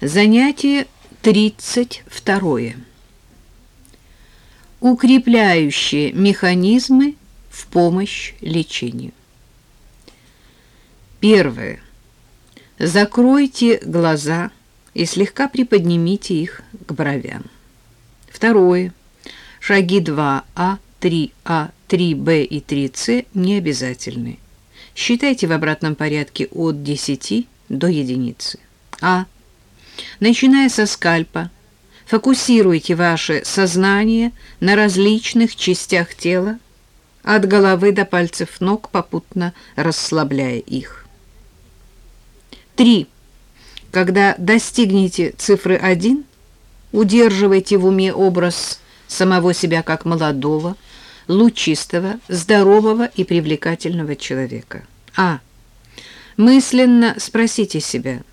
Занятие 32. Укрепляющие механизмы в помощь лечению. Первое. Закройте глаза и слегка приподнимите их к бровям. Второе. Шаги 2А, 3А, 3Б и 3С не обязательны. Считайте в обратном порядке от 10 до единицы. А. Начиная со скальпа, фокусируйте ваше сознание на различных частях тела, от головы до пальцев ног, попутно расслабляя их. 3. Когда достигнете цифры 1, удерживайте в уме образ самого себя как молодого, лучистого, здорового и привлекательного человека. А. Мысленно спросите себя –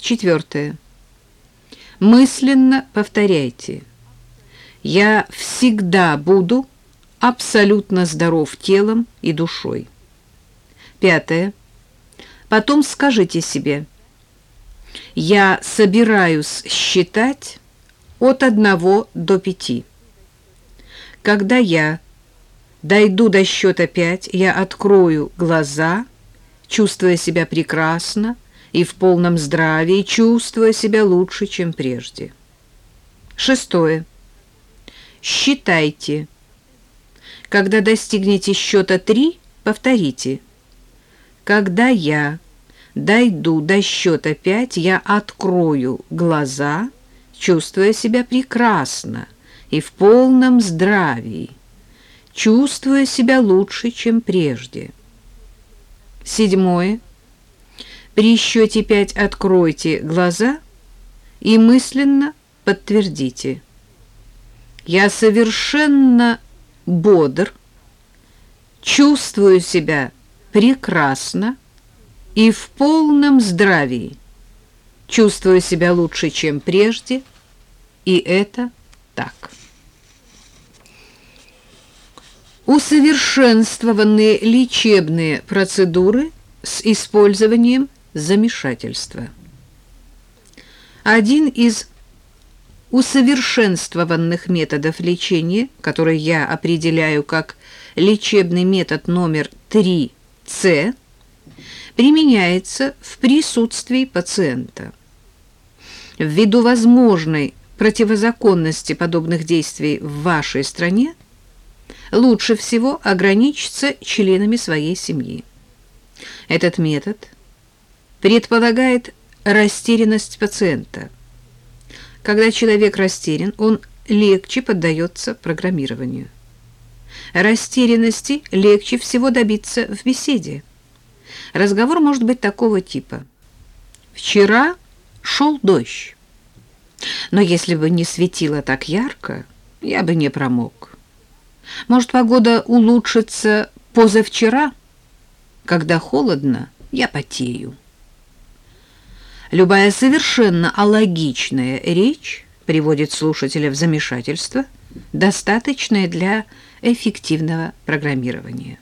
Четвертое. Мысленно повторяйте. Я всегда буду абсолютно здоров телом и душой. Пятое. Потом скажите себе. Я собираюсь считать от одного до пяти. Когда я дойду до счета пять, я открою глаза, чувствуя себя прекрасно, и в полном здравии, чувствуя себя лучше, чем прежде. Шестое. Считайте. Когда достигнете счета три, повторите. Когда я дойду до счета пять, я открою глаза, чувствуя себя прекрасно и в полном здравии, чувствуя себя лучше, чем прежде. Седьмое. При счете пять откройте глаза и мысленно подтвердите. Я совершенно бодр, чувствую себя прекрасно и в полном здравии, чувствую себя лучше, чем прежде, и это так. Усовершенствованные лечебные процедуры с использованием замешательства. Один из усовершенствованных методов лечения, который я определяю как лечебный метод номер 3С, применяется в присутствии пациента. Ввиду возможной противозаконности подобных действий в вашей стране, лучше всего ограничиться членами своей семьи. Этот метод – предполагает растерянность пациента. Когда человек растерян, он легче поддается программированию. Растерянности легче всего добиться в беседе. Разговор может быть такого типа. «Вчера шел дождь, но если бы не светило так ярко, я бы не промок. Может, погода улучшится позавчера, когда холодно, я потею». Любая совершенно алогичная речь приводит слушателя в замешательство, достаточное для эффективного программирования.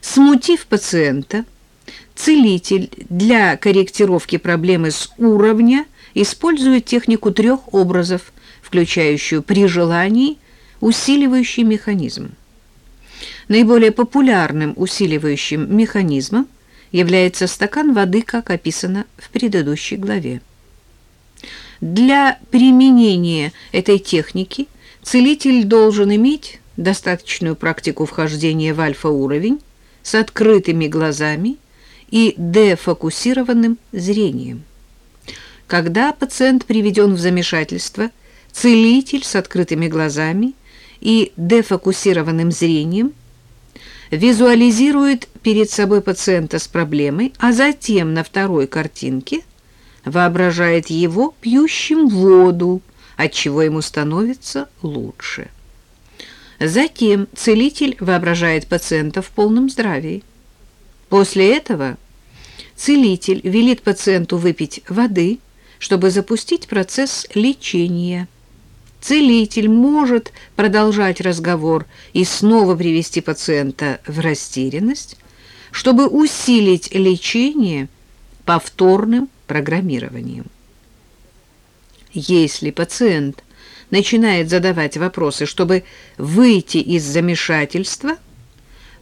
Смутив пациента, целитель для корректировки проблемы с уровня использует технику трех образов, включающую при желании усиливающий механизм. Наиболее популярным усиливающим механизмом – является стакан воды, как описано в предыдущей главе. Для применения этой техники целитель должен иметь достаточную практику вхождения в альфа-уровень с открытыми глазами и дефокусированным зрением. Когда пациент приведен в замешательство, целитель с открытыми глазами и дефокусированным зрением визуализирует перед собой пациента с проблемой, а затем на второй картинке воображает его пьющим воду, отчего ему становится лучше. Затем целитель воображает пациента в полном здравии. После этого целитель велит пациенту выпить воды, чтобы запустить процесс лечения. Целитель может продолжать разговор и снова привести пациента в растерянность, чтобы усилить лечение повторным программированием. Если пациент начинает задавать вопросы, чтобы выйти из замешательства,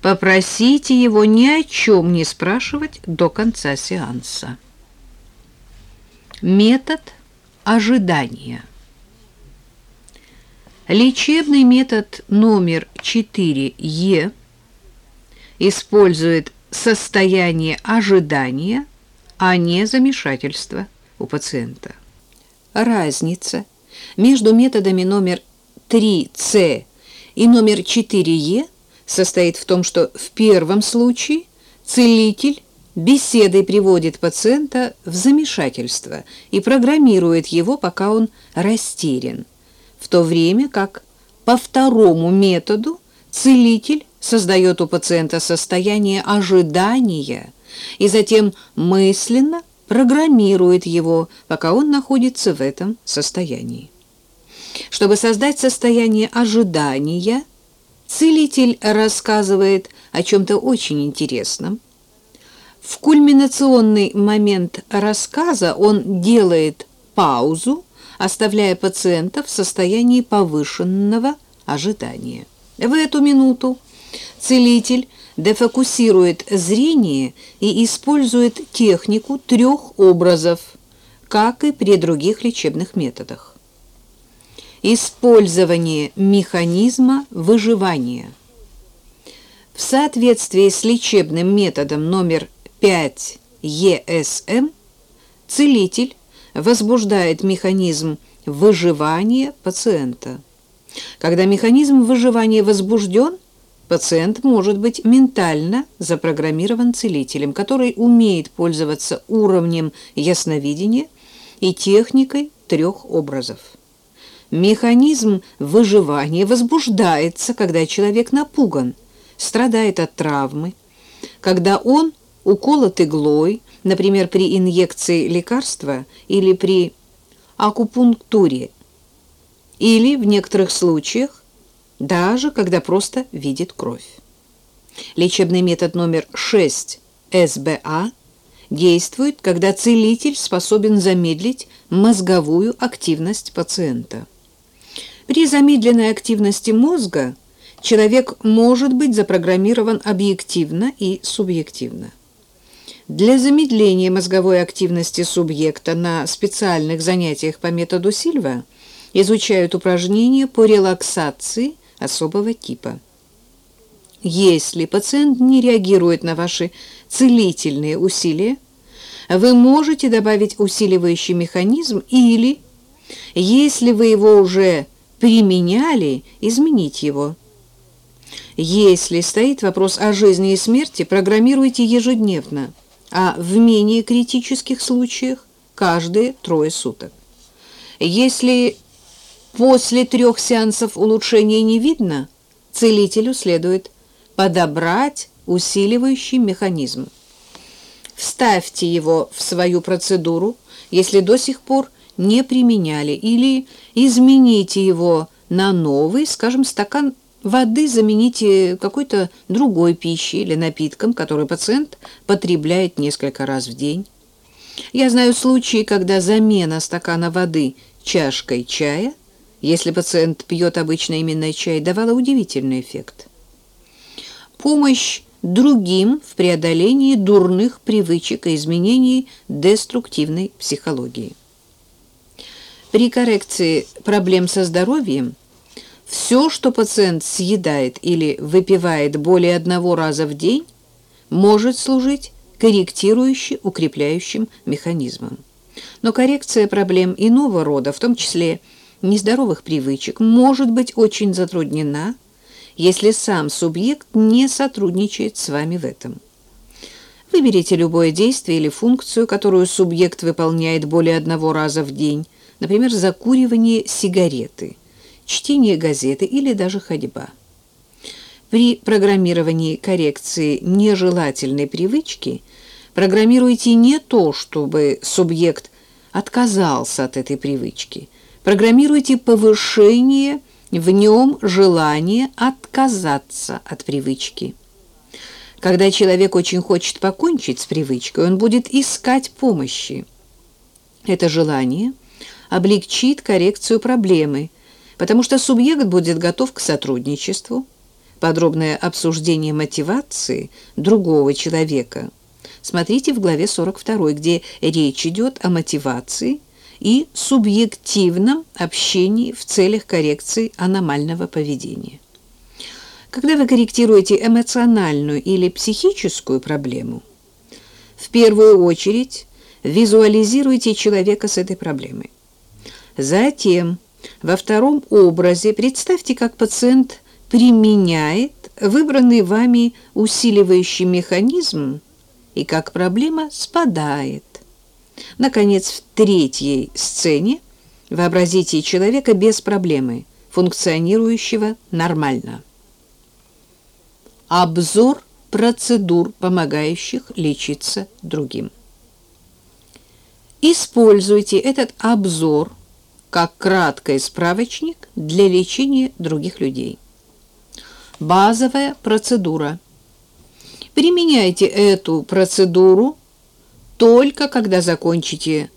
попросите его ни о чем не спрашивать до конца сеанса. Метод ожидания. Лечебный метод номер 4Е использует состояние ожидания, а не замешательства у пациента. Разница – между методами номер 3С и номер 4Е состоит в том, что в первом случае целитель беседой приводит пациента в замешательство и программирует его, пока он растерян, в то время как по второму методу целитель создает у пациента состояние ожидания и затем мысленно программирует его, пока он находится в этом состоянии. Чтобы создать состояние ожидания, целитель рассказывает о чем-то очень интересном. В кульминационный момент рассказа он делает паузу, оставляя пациента в состоянии повышенного ожидания. В эту минуту целитель дефокусирует зрение и использует технику трех образов, как и при других лечебных методах. Использование механизма выживания. В соответствии с лечебным методом номер 5 ЕСМ целитель возбуждает механизм выживания пациента. Когда механизм выживания возбужден, пациент может быть ментально запрограммирован целителем, который умеет пользоваться уровнем ясновидения и техникой трех образов. Механизм выживания возбуждается, когда человек напуган, страдает от травмы, когда он уколот иглой, например, при инъекции лекарства или при акупунктуре, или в некоторых случаях даже когда просто видит кровь. Лечебный метод номер 6 СБА действует, когда целитель способен замедлить мозговую активность пациента. При замедленной активности мозга человек может быть запрограммирован объективно и субъективно. Для замедления мозговой активности субъекта на специальных занятиях по методу Сильва изучают упражнения по релаксации особого типа. Если пациент не реагирует на ваши целительные усилия, вы можете добавить усиливающий механизм или, если вы его уже применяли, изменить его. Если стоит вопрос о жизни и смерти, программируйте ежедневно, а в менее критических случаях каждые трое суток. Если после трех сеансов улучшения не видно, целителю следует подобрать усиливающий механизм. Вставьте его в свою процедуру, если до сих пор не применяли, или измените его на новый, скажем, стакан воды замените какой-то другой пищей или напитком, который пациент потребляет несколько раз в день. Я знаю случаи, когда замена стакана воды чашкой чая, если пациент пьет обычно именно чай, давала удивительный эффект. Помощь другим в преодолении дурных привычек и изменений деструктивной психологии. При коррекции проблем со здоровьем все, что пациент съедает или выпивает более одного раза в день, может служить корректирующим, укрепляющим механизмом. Но коррекция проблем иного рода, в том числе нездоровых привычек, может быть очень затруднена, если сам субъект не сотрудничает с вами в этом. Выберите любое действие или функцию, которую субъект выполняет более одного раза в день, например, закуривание сигареты, чтение газеты или даже ходьба. При программировании коррекции нежелательной привычки программируйте не то, чтобы субъект отказался от этой привычки. Программируйте повышение в нем желания отказаться от привычки. Когда человек очень хочет покончить с привычкой, он будет искать помощи. Это желание облегчит коррекцию проблемы, потому что субъект будет готов к сотрудничеству. Подробное обсуждение мотивации другого человека смотрите в главе 42, где речь идет о мотивации и субъективном общении в целях коррекции аномального поведения. Когда вы корректируете эмоциональную или психическую проблему, в первую очередь визуализируйте человека с этой проблемой. Затем, во втором образе представьте, как пациент применяет выбранный вами усиливающий механизм и как проблема спадает. Наконец, в третьей сцене вообразите человека без проблемы, функционирующего нормально. Обзор процедур, помогающих лечиться другим. Используйте этот обзор как краткий справочник для лечения других людей. Базовая процедура. Применяйте эту процедуру только когда закончите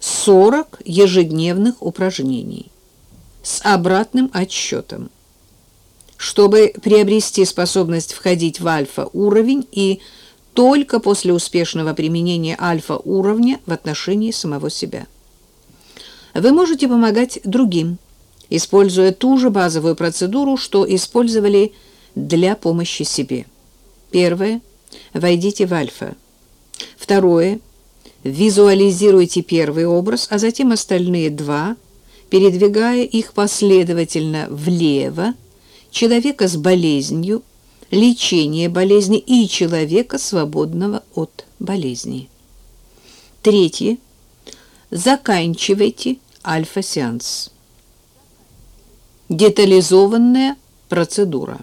40 ежедневных упражнений с обратным отсчетом чтобы приобрести способность входить в альфа-уровень и только после успешного применения альфа-уровня в отношении самого себя. Вы можете помогать другим, используя ту же базовую процедуру, что использовали для помощи себе. Первое. Войдите в альфа. Второе. Визуализируйте первый образ, а затем остальные два, передвигая их последовательно влево, человека с болезнью, лечение болезни и человека, свободного от болезни. Третье. Заканчивайте альфа-сеанс. Детализованная процедура.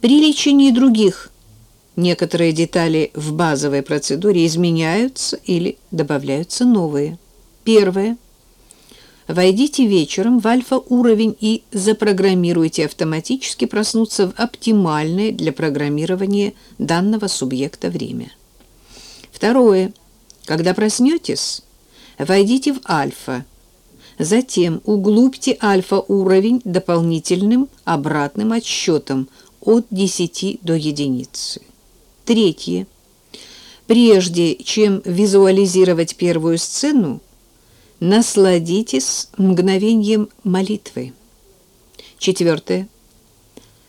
При лечении других некоторые детали в базовой процедуре изменяются или добавляются новые. Первое. Войдите вечером в альфа-уровень и запрограммируйте автоматически проснуться в оптимальное для программирования данного субъекта время. Второе. Когда проснетесь, войдите в альфа. Затем углубьте альфа-уровень дополнительным обратным отсчетом от 10 до единицы. Третье. Прежде чем визуализировать первую сцену, Насладитесь мгновением молитвы. Четвертое.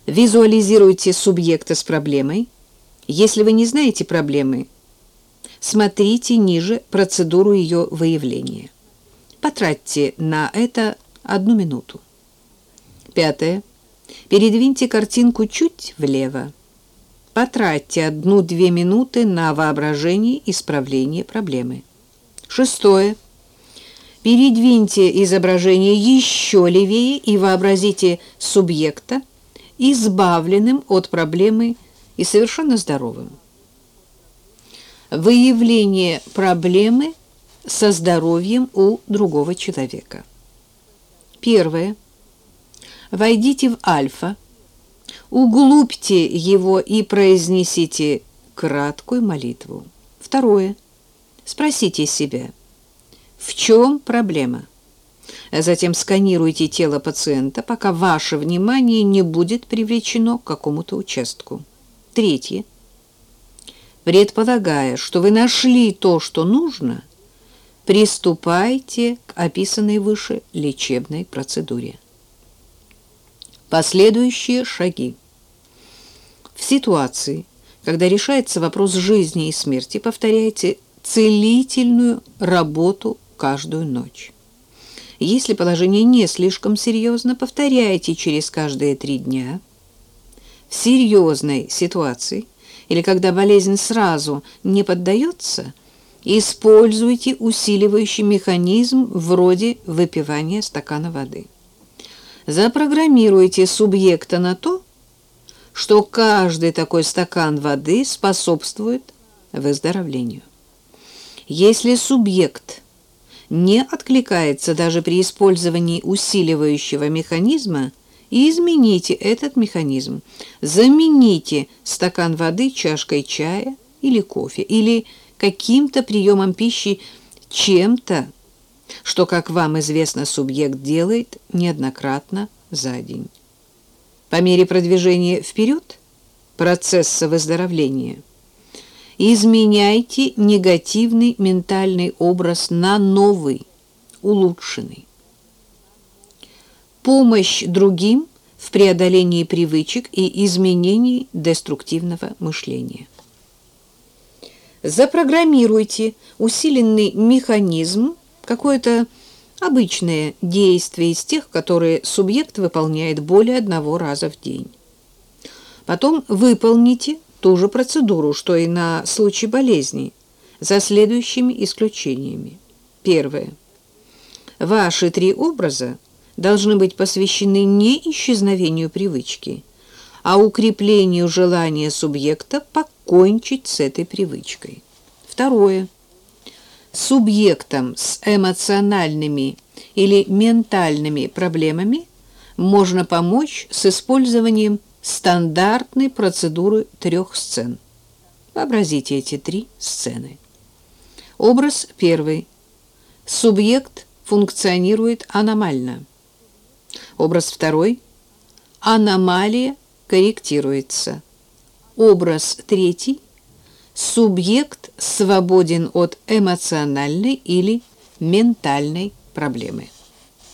Визуализируйте субъекта с проблемой. Если вы не знаете проблемы, смотрите ниже процедуру ее выявления. Потратьте на это одну минуту. Пятое. Передвиньте картинку чуть влево. Потратьте одну-две минуты на воображение исправления проблемы. Шестое. Передвиньте изображение еще левее и вообразите субъекта, избавленным от проблемы и совершенно здоровым. Выявление проблемы со здоровьем у другого человека. Первое. Войдите в альфа, углубьте его и произнесите краткую молитву. Второе. Спросите себя – в чем проблема? Затем сканируйте тело пациента, пока ваше внимание не будет привлечено к какому-то участку. Третье. Предполагая, что вы нашли то, что нужно, приступайте к описанной выше лечебной процедуре. Последующие шаги. В ситуации, когда решается вопрос жизни и смерти, повторяйте целительную работу каждую ночь. Если положение не слишком серьезно, повторяйте через каждые три дня. В серьезной ситуации или когда болезнь сразу не поддается, используйте усиливающий механизм вроде выпивания стакана воды. Запрограммируйте субъекта на то, что каждый такой стакан воды способствует выздоровлению. Если субъект не откликается даже при использовании усиливающего механизма, измените этот механизм. Замените стакан воды чашкой чая или кофе, или каким-то приемом пищи чем-то, что, как вам известно, субъект делает неоднократно за день. По мере продвижения вперед процесса выздоровления изменяйте негативный ментальный образ на новый, улучшенный. Помощь другим в преодолении привычек и изменении деструктивного мышления. Запрограммируйте усиленный механизм, какое-то обычное действие из тех, которые субъект выполняет более одного раза в день. Потом выполните ту же процедуру, что и на случай болезни, за следующими исключениями. Первое. Ваши три образа должны быть посвящены не исчезновению привычки, а укреплению желания субъекта покончить с этой привычкой. Второе. Субъектам с эмоциональными или ментальными проблемами можно помочь с использованием стандартной процедуры трех сцен. Вообразите эти три сцены. Образ первый. Субъект функционирует аномально. Образ второй. Аномалия корректируется. Образ третий. Субъект свободен от эмоциональной или ментальной проблемы.